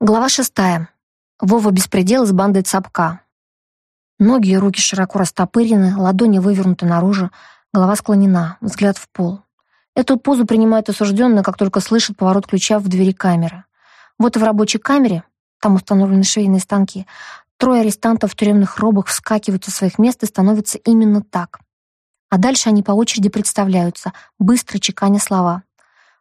Глава шестая. Вова беспредел с бандой Цапка. Ноги и руки широко растопырены, ладони вывернуты наружу, голова склонена, взгляд в пол. Эту позу принимает осужденный, как только слышит поворот ключа в двери камеры. Вот и в рабочей камере, там установлены швейные станки, трое арестантов в тюремных робах вскакивают со своих мест и становятся именно так. А дальше они по очереди представляются, быстро чеканя слова.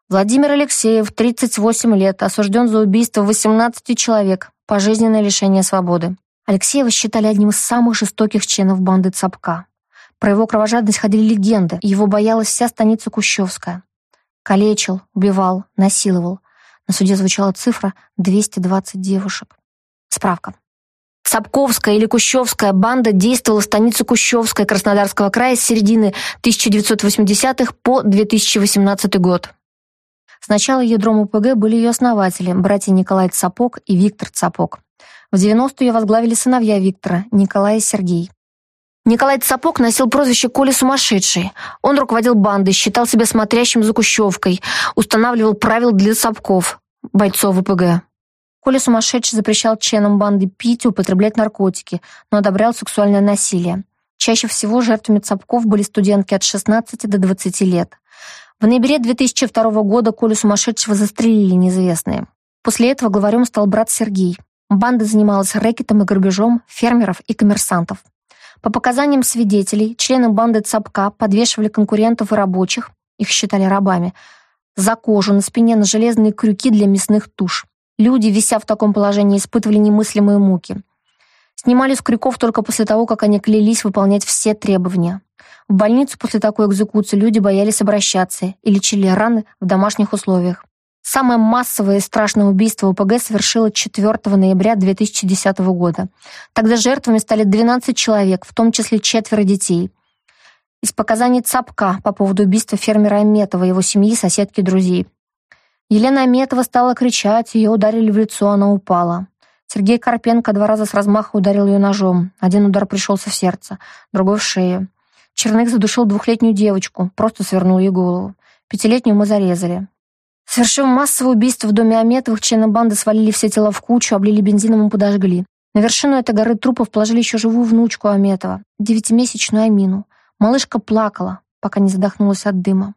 Владимир Алексеев, 38 лет, осужден за убийство 18 человек, пожизненное лишение свободы. Алексеева считали одним из самых жестоких членов банды Цапка. Про его кровожадность ходили легенды, его боялась вся станица Кущевская. Калечил, убивал, насиловал. На суде звучала цифра 220 девушек. Справка. Сапковская или Кущевская банда действовала в станице Кущевская Краснодарского края с середины 1980-х по 2018 год. Сначала ядром УПГ были ее основатели, братья Николай Цапок и Виктор Цапок. В 90-е ее возглавили сыновья Виктора, Николай и Сергей. Николай Цапок носил прозвище Коля Сумасшедший. Он руководил бандой, считал себя смотрящим за Кущевкой, устанавливал правила для Цапков, бойцов ВПГ. Коля Сумасшедший запрещал членам банды пить и употреблять наркотики, но одобрял сексуальное насилие. Чаще всего жертвами Цапков были студентки от 16 до 20 лет. В ноябре 2002 года Колю сумасшедшего застрелили неизвестные. После этого главарем стал брат Сергей. Банда занималась рэкетом и грабежом фермеров и коммерсантов. По показаниям свидетелей, члены банды ЦАПКа подвешивали конкурентов и рабочих, их считали рабами, за кожу на спине на железные крюки для мясных туш. Люди, вися в таком положении, испытывали немыслимые муки. Снимали с крюков только после того, как они клялись выполнять все требования. В больницу после такой экзекуции люди боялись обращаться и лечили раны в домашних условиях. Самое массовое и страшное убийство УПГ совершило 4 ноября 2010 года. Тогда жертвами стали 12 человек, в том числе четверо детей. Из показаний ЦАПКа по поводу убийства фермера Аметова, его семьи, соседки друзей. Елена Аметова стала кричать, ее ударили в лицо, она упала. Сергей Карпенко два раза с размаха ударил ее ножом. Один удар пришелся в сердце, другой в шею. Черных задушил двухлетнюю девочку, просто свернул ей голову. Пятилетнюю мы зарезали. Совершив массовое убийство в доме Аметовых, члены банды свалили все тела в кучу, облили бензином и подожгли. На вершину этой горы трупов положили еще живую внучку Аметова, девятимесячную Амину. Малышка плакала, пока не задохнулась от дыма.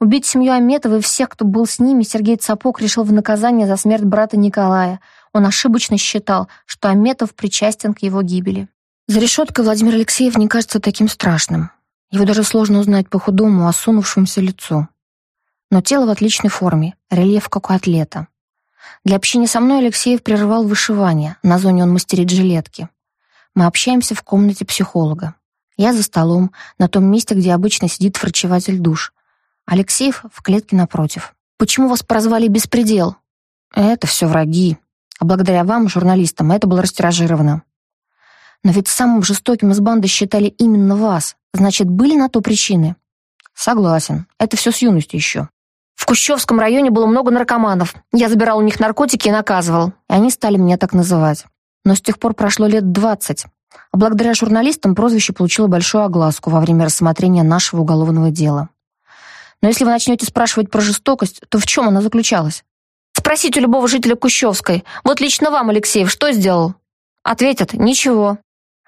Убить семью Аметова и всех, кто был с ними, Сергей Цапок решил в наказание за смерть брата Николая. Он ошибочно считал, что Аметов причастен к его гибели. За решеткой Владимир Алексеев не кажется таким страшным. Его даже сложно узнать по худому, осунувшемуся лицу. Но тело в отличной форме, рельеф как у атлета. Для общения со мной Алексеев прерывал вышивание, на зоне он мастерит жилетки. Мы общаемся в комнате психолога. Я за столом, на том месте, где обычно сидит врачеватель душ. Алексеев в клетке напротив. «Почему вас прозвали «Беспредел»?» «Это все враги. А благодаря вам, журналистам, это было растиражировано. Но ведь самым жестоким из банды считали именно вас. Значит, были на то причины? Согласен. Это все с юности еще. В Кущевском районе было много наркоманов. Я забирал у них наркотики и наказывал. И они стали меня так называть. Но с тех пор прошло лет двадцать. А благодаря журналистам прозвище получило большую огласку во время рассмотрения нашего уголовного дела. Но если вы начнете спрашивать про жестокость, то в чем она заключалась? Спросите у любого жителя Кущевской. Вот лично вам, Алексеев, что сделал? Ответят «Ничего».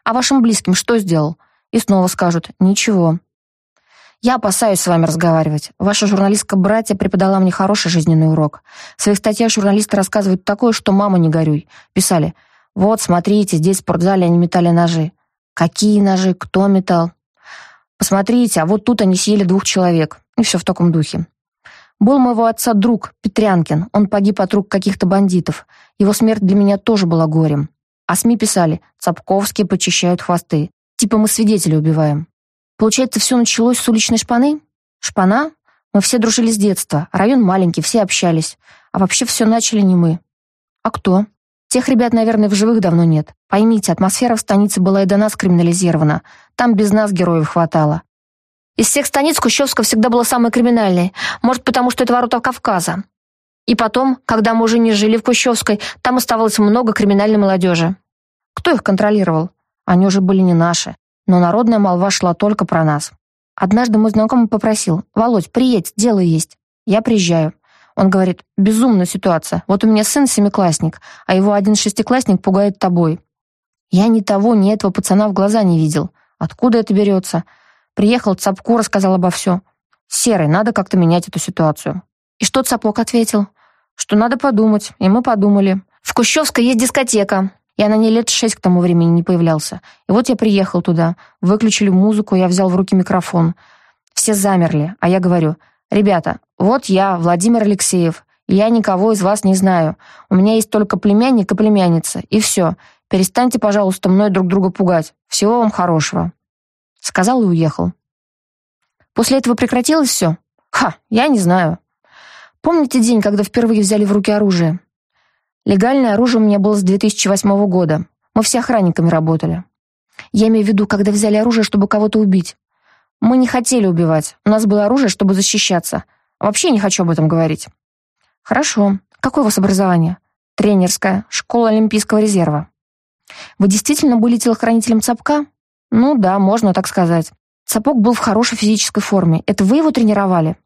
А вашим близким что сделал? И снова скажут «ничего». Я опасаюсь с вами разговаривать. Ваша журналистка-братья преподала мне хороший жизненный урок. В своих статьях журналисты рассказывают такое, что «мама, не горюй». Писали «Вот, смотрите, здесь в спортзале они метали ножи». Какие ножи? Кто метал? Посмотрите, а вот тут они съели двух человек. И все в таком духе. Был моего отца друг, Петрянкин. Он погиб от рук каких-то бандитов. Его смерть для меня тоже была горем. А СМИ писали, Цапковские почищают хвосты. Типа мы свидетелей убиваем. Получается, все началось с уличной шпаны? Шпана? Мы все дружили с детства. Район маленький, все общались. А вообще все начали не мы. А кто? Тех ребят, наверное, в живых давно нет. Поймите, атмосфера в станице была и до нас криминализирована. Там без нас героев хватало. Из всех станиц Кущевска всегда была самой криминальной. Может, потому что это ворота Кавказа. И потом, когда мы уже не жили в Кущевской, там оставалось много криминальной молодежи. Кто их контролировал? Они уже были не наши. Но народная молва шла только про нас. Однажды мой знакомый попросил, «Володь, приедь, дело есть». Я приезжаю. Он говорит, безумная ситуация. Вот у меня сын семиклассник, а его один шестиклассник пугает тобой. Я ни того, ни этого пацана в глаза не видел. Откуда это берется? Приехал Цапку, рассказал обо всем. Серый, надо как-то менять эту ситуацию. И что Цапок ответил? Что надо подумать, и мы подумали. В Кущевской есть дискотека. Я на ней лет шесть к тому времени не появлялся. И вот я приехал туда. Выключили музыку, я взял в руки микрофон. Все замерли, а я говорю, «Ребята, вот я, Владимир Алексеев, я никого из вас не знаю. У меня есть только племянник и племянница, и все. Перестаньте, пожалуйста, мной друг друга пугать. Всего вам хорошего». Сказал и уехал. После этого прекратилось все? Ха, я не знаю. Помните день, когда впервые взяли в руки оружие? Легальное оружие у меня было с 2008 года. Мы все охранниками работали. Я имею в виду, когда взяли оружие, чтобы кого-то убить. Мы не хотели убивать. У нас было оружие, чтобы защищаться. Вообще не хочу об этом говорить. Хорошо. Какое у вас образование? Тренерское. Школа Олимпийского резерва. Вы действительно были телохранителем ЦАПКа? Ну да, можно так сказать. Цапок был в хорошей физической форме. Это вы его тренировали?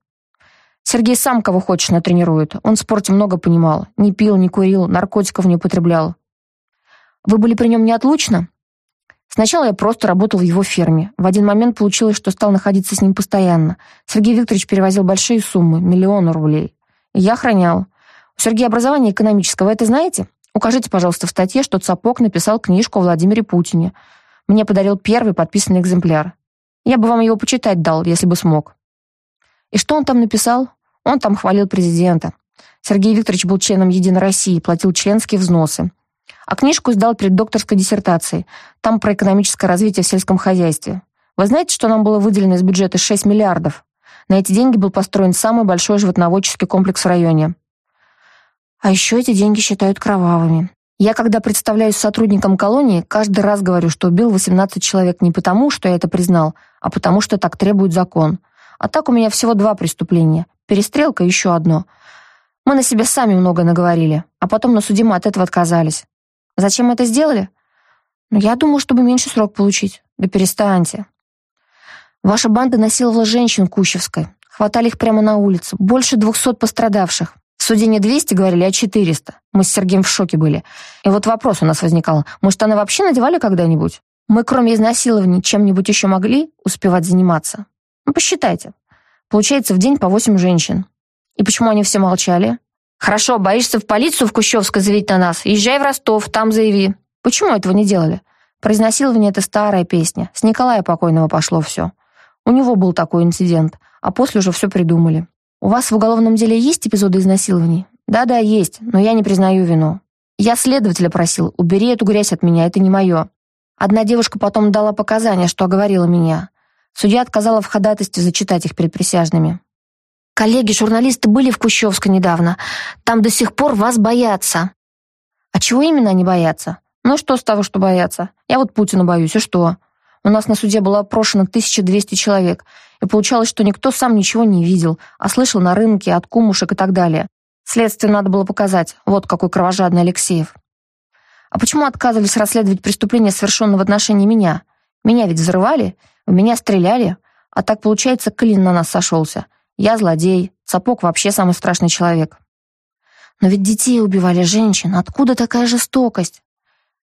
Сергей сам кого хочешь натренирует. Он в спорте много понимал. Не пил, не курил, наркотиков не употреблял. Вы были при нем неотлучно? Сначала я просто работал в его ферме. В один момент получилось, что стал находиться с ним постоянно. Сергей Викторович перевозил большие суммы, миллионы рублей. Я охранял. У Сергея образование экономическое, вы это знаете? Укажите, пожалуйста, в статье, что Цапок написал книжку о Владимире Путине. Мне подарил первый подписанный экземпляр. Я бы вам его почитать дал, если бы смог. И что он там написал? Он там хвалил президента. Сергей Викторович был членом Единой России, платил членские взносы. А книжку издал перед докторской диссертацией. Там про экономическое развитие в сельском хозяйстве. Вы знаете, что нам было выделено из бюджета 6 миллиардов? На эти деньги был построен самый большой животноводческий комплекс в районе. А еще эти деньги считают кровавыми. Я, когда представляюсь сотрудником колонии, каждый раз говорю, что убил 18 человек не потому, что я это признал, а потому что так требует закон. А так у меня всего два преступления. Перестрелка и еще одно. Мы на себя сами много наговорили, а потом на суде мы от этого отказались. Зачем это сделали? Ну, я думаю, чтобы меньше срок получить. Да перестаньте. Ваша банда насиловала женщин Кущевской. Хватали их прямо на улице. Больше двухсот пострадавших. Суде не 200 говорили, а 400. Мы с Сергеем в шоке были. И вот вопрос у нас возникал. Может, она вообще надевали когда-нибудь? Мы, кроме изнасилований, чем-нибудь еще могли успевать заниматься? Ну, посчитайте. Получается, в день по 8 женщин. И почему они все молчали? Хорошо, боишься в полицию в Кущевской заявить на нас? Езжай в Ростов, там заяви. Почему этого не делали? Про изнасилование — это старая песня. С Николая покойного пошло все. У него был такой инцидент, а после уже все придумали. У вас в уголовном деле есть эпизоды изнасилований? Да-да, есть, но я не признаю вину. Я следователя просил, убери эту грязь от меня, это не мое. Одна девушка потом дала показания, что оговорила меня. Судья отказала в ходатайстве зачитать их перед присяжными. Коллеги-журналисты были в Кущевске недавно. Там до сих пор вас боятся. А чего именно они боятся? Ну что с того, что боятся? Я вот Путина боюсь, и что? У нас на суде было опрошено 1200 человек, и получалось, что никто сам ничего не видел, а слышал на рынке, от кумушек и так далее. Следствию надо было показать, вот какой кровожадный Алексеев. А почему отказывались расследовать преступление, совершенное в отношении меня? Меня ведь взрывали, в меня стреляли, а так, получается, клин на нас сошелся. Я злодей, Цапок вообще самый страшный человек. Но ведь детей убивали женщин, откуда такая жестокость?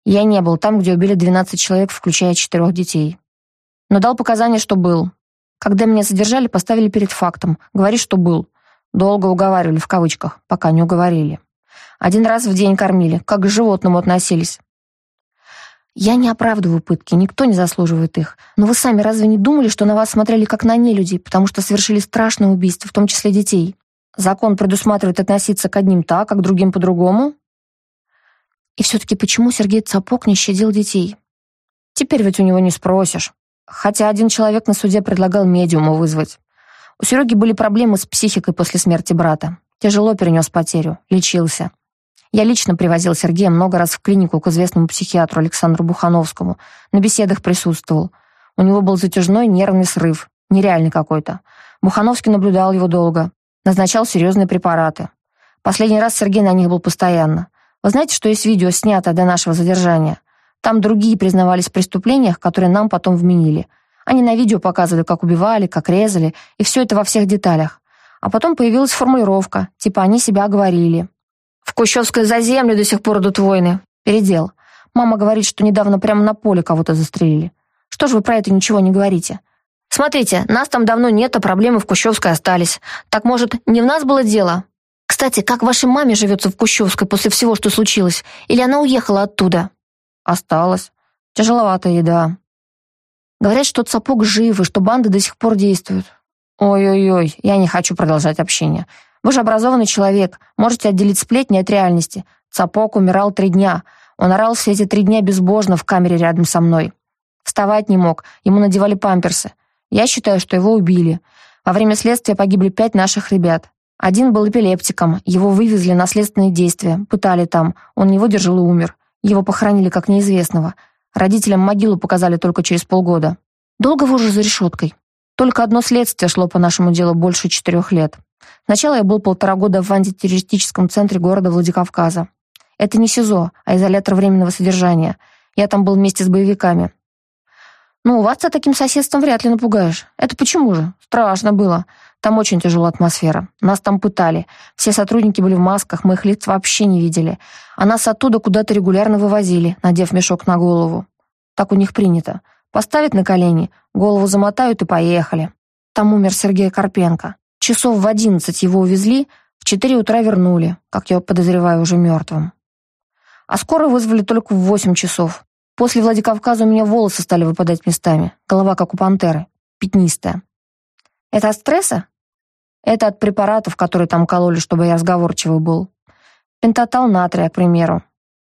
Я не был там, где убили 12 человек, включая четырех детей. Но дал показания, что был. Когда меня задержали, поставили перед фактом. Говори, что был. Долго уговаривали, в кавычках, пока не уговорили. Один раз в день кормили, как к животному относились. Я не оправдываю пытки, никто не заслуживает их. Но вы сами разве не думали, что на вас смотрели как на нелюдей, потому что совершили страшное убийство, в том числе детей? Закон предусматривает относиться к одним так, а к другим по-другому? И все-таки почему Сергей Цапок не щадил детей? Теперь ведь у него не спросишь. Хотя один человек на суде предлагал медиума вызвать. У Сереги были проблемы с психикой после смерти брата. Тяжело перенес потерю, лечился. Я лично привозил Сергея много раз в клинику к известному психиатру Александру Бухановскому. На беседах присутствовал. У него был затяжной нервный срыв, нереальный какой-то. Бухановский наблюдал его долго, назначал серьезные препараты. Последний раз Сергей на них был постоянно. Вы знаете, что есть видео, снятое до нашего задержания? Там другие признавались в преступлениях, которые нам потом вменили. Они на видео показывали, как убивали, как резали, и все это во всех деталях. А потом появилась формулировка, типа они себя оговорили. В Кущевской за землю до сих пор идут войны. Передел. Мама говорит, что недавно прямо на поле кого-то застрелили. Что же вы про это ничего не говорите? Смотрите, нас там давно нет, а проблемы в Кущевской остались. Так, может, не в нас было дело? Кстати, как вашей маме живется в Кущевской после всего, что случилось? Или она уехала оттуда? Осталась. Тяжеловатая еда. Говорят, что Цапок и что банды до сих пор действуют. Ой-ой-ой, я не хочу продолжать общение. Вы же образованный человек, можете отделить сплетни от реальности. Цапок умирал три дня. Он орал все эти три дня безбожно в камере рядом со мной. Вставать не мог, ему надевали памперсы. Я считаю, что его убили. Во время следствия погибли пять наших ребят. Один был эпилептиком, его вывезли на следственные действия, пытали там, он не выдержал и умер. Его похоронили как неизвестного. Родителям могилу показали только через полгода. Долго вы уже за решеткой? Только одно следствие шло по нашему делу больше четырех лет. Сначала я был полтора года в антитеррористическом центре города Владикавказа. Это не СИЗО, а изолятор временного содержания. Я там был вместе с боевиками. Ну, вас-то таким соседством вряд ли напугаешь. Это почему же? Страшно было. Там очень тяжелая атмосфера. Нас там пытали. Все сотрудники были в масках, мы их лиц вообще не видели. А нас оттуда куда-то регулярно вывозили, надев мешок на голову. Так у них принято. Поставят на колени, голову замотают и поехали. Там умер Сергей Карпенко. Часов в одиннадцать его увезли, в четыре утра вернули, как я подозреваю, уже мертвым. А скоро вызвали только в восемь часов. После Владикавказа у меня волосы стали выпадать местами, голова как у пантеры, пятнистая. Это от стресса? Это от препаратов, которые там кололи, чтобы я разговорчивый был. Пентатал натрия, к примеру.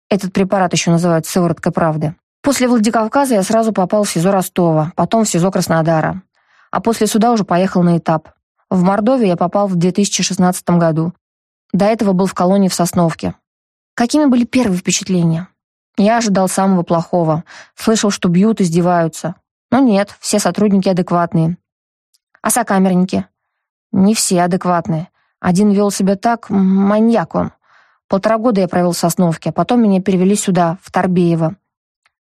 Этот препарат еще называют сывороткой правды. После Владикавказа я сразу попал в СИЗО Ростова, потом в СИЗО Краснодара. А после суда уже поехал на этап. В Мордовию я попал в 2016 году. До этого был в колонии в Сосновке. Какими были первые впечатления? Я ожидал самого плохого. Слышал, что бьют, издеваются. Но нет, все сотрудники адекватные. А сокамерники? Не все адекватные. Один вел себя так, маньяк он. Полтора года я провел в Сосновке, а потом меня перевели сюда, в Торбеево.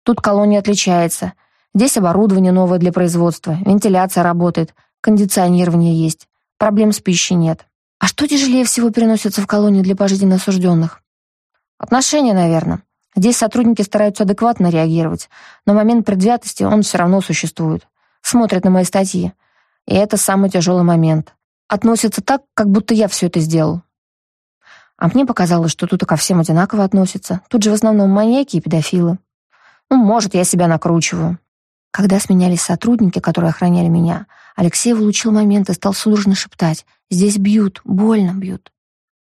Тут колония отличается. Здесь оборудование новое для производства, вентиляция работает, кондиционирование есть. Проблем с пищей нет. А что тяжелее всего переносится в колонии для пожизненно осужденных? Отношения, наверное. Здесь сотрудники стараются адекватно реагировать, но момент предвзятости, он все равно существует. Смотрят на мои статьи. И это самый тяжелый момент. Относятся так, как будто я все это сделал. А мне показалось, что тут и ко всем одинаково относятся. Тут же в основном маньяки и педофилы. Ну, может, я себя накручиваю. Когда сменялись сотрудники, которые охраняли меня, Алексей улучил момент и стал судорожно шептать «Здесь бьют, больно бьют».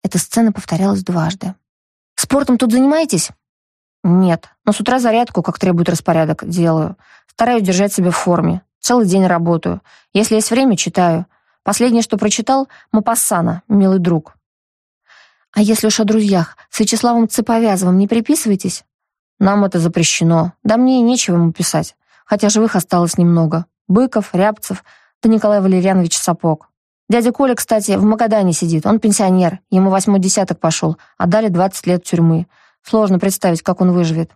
Эта сцена повторялась дважды. «Спортом тут занимаетесь?» Нет, но с утра зарядку, как требует распорядок, делаю. Стараюсь держать себя в форме. Целый день работаю. Если есть время, читаю. Последнее, что прочитал, Мапассана, милый друг. А если уж о друзьях, с Вячеславом Цеповязовым не приписываетесь? Нам это запрещено. Да мне и нечего ему писать. Хотя живых осталось немного. Быков, Рябцев, да Николай Валерьянович Сапог. Дядя Коля, кстати, в Магадане сидит. Он пенсионер. Ему восьмой десяток пошел, а дали 20 лет тюрьмы. Сложно представить, как он выживет.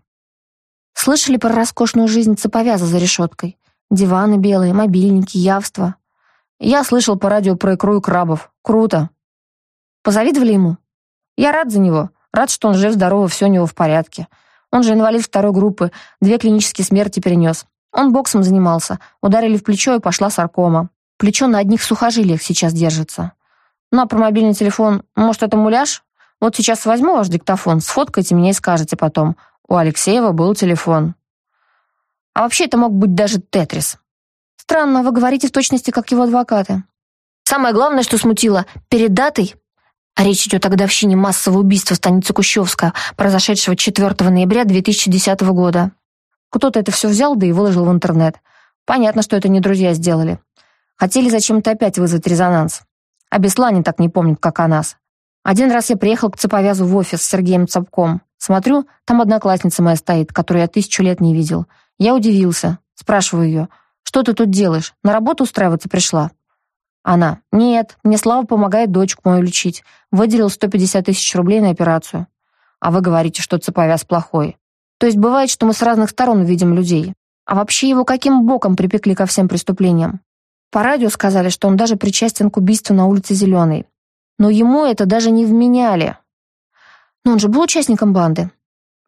Слышали про роскошную жизнь цеповяза за решеткой? Диваны белые, мобильники, явства. Я слышал по радио про икру и крабов. Круто. Позавидовали ему? Я рад за него. Рад, что он жив-здоров, все у него в порядке. Он же инвалид второй группы, две клинические смерти перенес. Он боксом занимался. Ударили в плечо, и пошла саркома. Плечо на одних сухожилиях сейчас держится. Ну, а про мобильный телефон, может, это муляж? Вот сейчас возьму ваш диктофон, сфоткайте меня и скажете потом. У Алексеева был телефон. А вообще это мог быть даже Тетрис. Странно, вы говорите в точности, как его адвокаты. Самое главное, что смутило, перед датой, а речь идет о годовщине массового убийства в станице Кущевска, произошедшего 4 ноября 2010 года. Кто-то это все взял, да и выложил в интернет. Понятно, что это не друзья сделали. Хотели зачем-то опять вызвать резонанс. А Беслане так не помнит, как о нас. Один раз я приехал к цеповязу в офис с Сергеем Цапком. Смотрю, там одноклассница моя стоит, которую я тысячу лет не видел. Я удивился. Спрашиваю ее, что ты тут делаешь? На работу устраиваться пришла? Она, нет, мне Слава помогает дочку мою лечить. Выделил 150 тысяч рублей на операцию. А вы говорите, что цеповяз плохой. То есть бывает, что мы с разных сторон видим людей. А вообще его каким боком припекли ко всем преступлениям? По радио сказали, что он даже причастен к убийству на улице Зеленой. Но ему это даже не вменяли. Но он же был участником банды.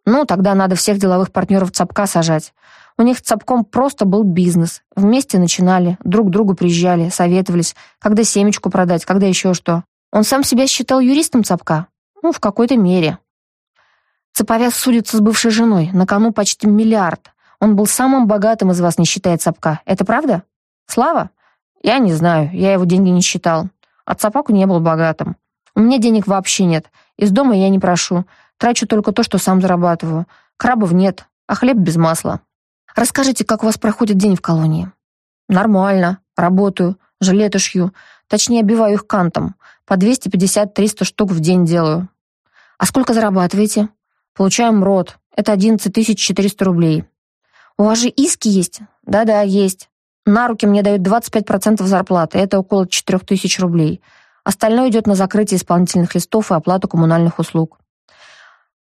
Ну, тогда надо всех деловых партнеров ЦАПКа сажать. У них ЦАПКом просто был бизнес. Вместе начинали, друг к другу приезжали, советовались, когда семечку продать, когда еще что. Он сам себя считал юристом ЦАПКа. Ну, в какой-то мере. Цаповяз судится с бывшей женой, на кону почти миллиард. Он был самым богатым из вас, не считая Цапка. Это правда? Слава? Я не знаю, я его деньги не считал. А Цапаку не был богатым. У меня денег вообще нет. Из дома я не прошу. Трачу только то, что сам зарабатываю. Крабов нет, а хлеб без масла. Расскажите, как у вас проходит день в колонии? Нормально. Работаю. Жилеты шью. Точнее, обиваю их кантом. По 250-300 штук в день делаю. А сколько зарабатываете? Получаем рот. Это 11 400 рублей. У вас же иски есть? Да-да, есть. На руки мне дают 25% зарплаты. Это около 4000 рублей. Остальное идет на закрытие исполнительных листов и оплату коммунальных услуг.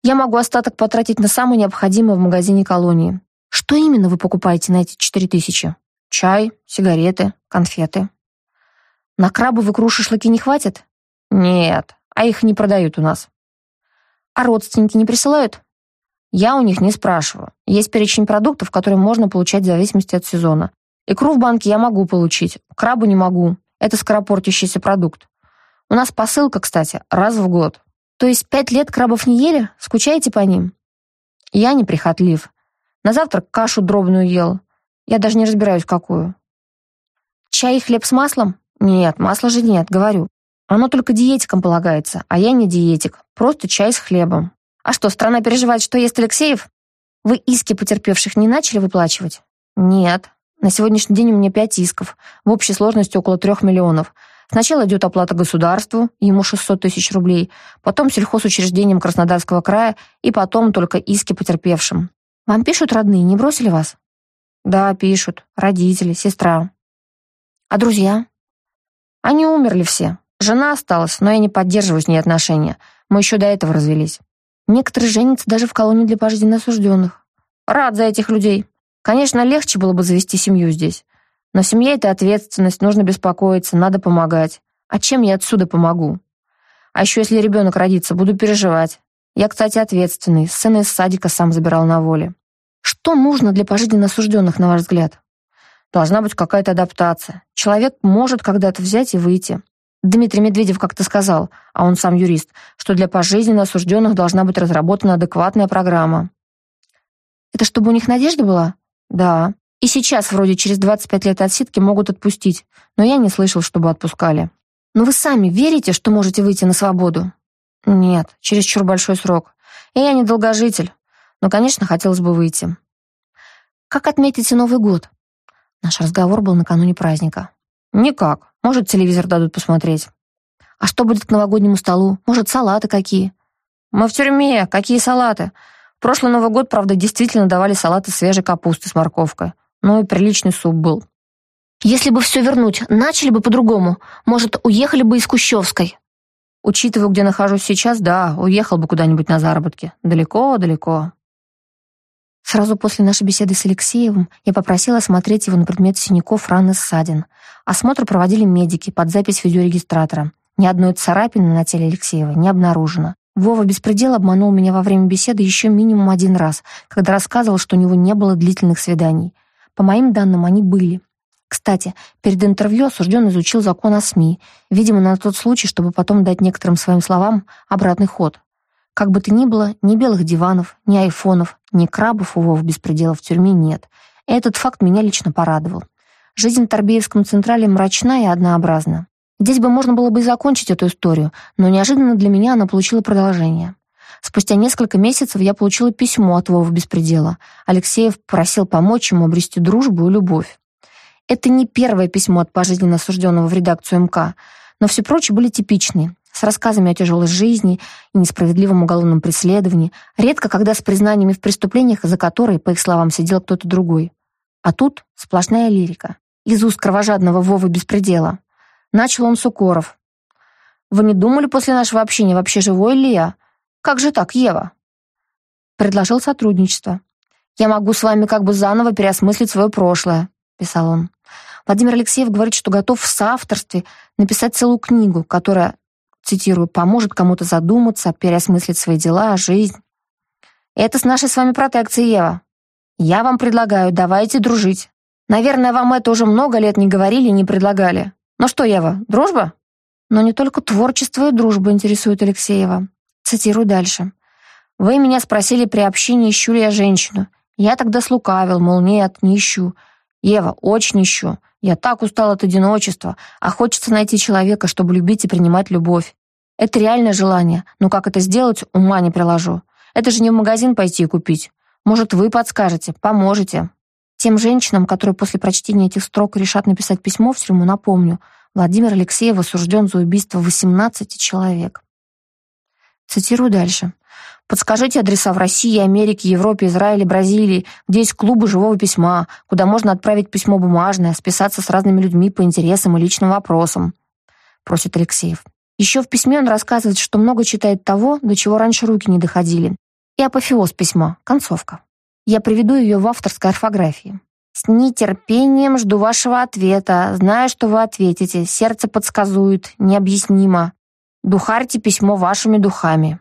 Я могу остаток потратить на самое необходимое в магазине колонии. Что именно вы покупаете на эти 4000? Чай, сигареты, конфеты. На крабовые круши шашлыки не хватит? Нет, а их не продают у нас. А родственники не присылают? Я у них не спрашиваю. Есть перечень продуктов, которые можно получать в зависимости от сезона. Икру в банке я могу получить, крабу не могу. Это скоропортящийся продукт. У нас посылка, кстати, раз в год. То есть пять лет крабов не ели? Скучаете по ним? Я не прихотлив. На завтрак кашу дробную ел. Я даже не разбираюсь, какую. Чай и хлеб с маслом? Нет, масла же нет, говорю. Оно только диетикам полагается, а я не диетик, просто чай с хлебом. А что, страна переживает, что ест Алексеев? Вы иски потерпевших не начали выплачивать? Нет. На сегодняшний день у меня пять исков, в общей сложности около трех миллионов. Сначала идет оплата государству, ему 600 тысяч рублей, потом сельхозучреждениям Краснодарского края и потом только иски потерпевшим. Вам пишут родные, не бросили вас? Да, пишут. Родители, сестра. А друзья? Они умерли все. Жена осталась, но я не поддерживаю с ней отношения. Мы еще до этого развелись. Некоторые женятся даже в колонии для пожизненно осужденных. Рад за этих людей. Конечно, легче было бы завести семью здесь. Но семья — это ответственность, нужно беспокоиться, надо помогать. А чем я отсюда помогу? А еще если ребенок родится, буду переживать. Я, кстати, ответственный, сына из садика сам забирал на воле. Что нужно для пожизненно осужденных, на ваш взгляд? Должна быть какая-то адаптация. Человек может когда-то взять и выйти. Дмитрий Медведев как-то сказал, а он сам юрист, что для пожизненно осужденных должна быть разработана адекватная программа. Это чтобы у них надежда была? Да. И сейчас, вроде через 25 лет отсидки, могут отпустить, но я не слышал, чтобы отпускали. Но вы сами верите, что можете выйти на свободу? Нет, чересчур большой срок. И я не долгожитель, но, конечно, хотелось бы выйти. Как отметите Новый год? Наш разговор был накануне праздника. Никак. Может, телевизор дадут посмотреть. А что будет к новогоднему столу? Может, салаты какие? Мы в тюрьме. Какие салаты? Прошлый Новый год, правда, действительно давали салаты свежей капусты с морковкой. Ну и приличный суп был. Если бы все вернуть, начали бы по-другому. Может, уехали бы из Кущевской? Учитывая, где нахожусь сейчас, да, уехал бы куда-нибудь на заработки. Далеко-далеко. Сразу после нашей беседы с Алексеевым я попросила осмотреть его на предмет синяков, ран и ссадин. Осмотр проводили медики под запись видеорегистратора. Ни одной царапины на теле Алексеева не обнаружено. Вова беспредел обманул меня во время беседы еще минимум один раз, когда рассказывал, что у него не было длительных свиданий. По моим данным, они были. Кстати, перед интервью осужденный изучил закон о СМИ, видимо, на тот случай, чтобы потом дать некоторым своим словам обратный ход. Как бы то ни было, ни белых диванов, ни айфонов, ни крабов у Вовы беспредела в тюрьме нет. Этот факт меня лично порадовал. Жизнь в Торбеевском Централе мрачна и однообразна. Здесь бы можно было бы и закончить эту историю, но неожиданно для меня она получила продолжение. Спустя несколько месяцев я получила письмо от Вовы Беспредела. Алексеев просил помочь ему обрести дружбу и любовь. Это не первое письмо от пожизненно осужденного в редакцию МК, но все прочие были типичные с рассказами о тяжелой жизни и несправедливом уголовном преследовании, редко когда с признаниями в преступлениях, за которые, по их словам, сидел кто-то другой. А тут сплошная лирика. Из уст кровожадного Вовы беспредела. Начал он с укоров. «Вы не думали после нашего общения, вообще живой ли я? Как же так, Ева?» Предложил сотрудничество. «Я могу с вами как бы заново переосмыслить свое прошлое», — писал он. Владимир Алексеев говорит, что готов в соавторстве написать целую книгу, которая, цитирую, «поможет кому-то задуматься, переосмыслить свои дела, жизнь». Это с нашей с вами протекцией, Ева. Я вам предлагаю, давайте дружить. Наверное, вам это уже много лет не говорили и не предлагали. Ну что, Ева, дружба? Но не только творчество и дружба интересует Алексеева. Цитирую дальше. Вы меня спросили при общении, ищу ли я женщину. Я тогда слукавил, мол, нет, не ищу. Ева, очень ищу. Я так устал от одиночества, а хочется найти человека, чтобы любить и принимать любовь. Это реальное желание, но как это сделать, ума не приложу. Это же не в магазин пойти и купить. Может, вы подскажете, поможете. Тем женщинам, которые после прочтения этих строк решат написать письмо в тюрьму, напомню, Владимир Алексеев осужден за убийство 18 человек. Цитирую дальше. Подскажите адреса в России, Америке, Европе, Израиле, Бразилии, где есть клубы живого письма, куда можно отправить письмо бумажное, списаться с разными людьми по интересам и личным вопросам», — просит Алексеев. Еще в письме он рассказывает, что много читает того, до чего раньше руки не доходили. И апофеоз письма, концовка. Я приведу ее в авторской орфографии. «С нетерпением жду вашего ответа. Знаю, что вы ответите. Сердце подсказует. Необъяснимо. Духарьте письмо вашими духами.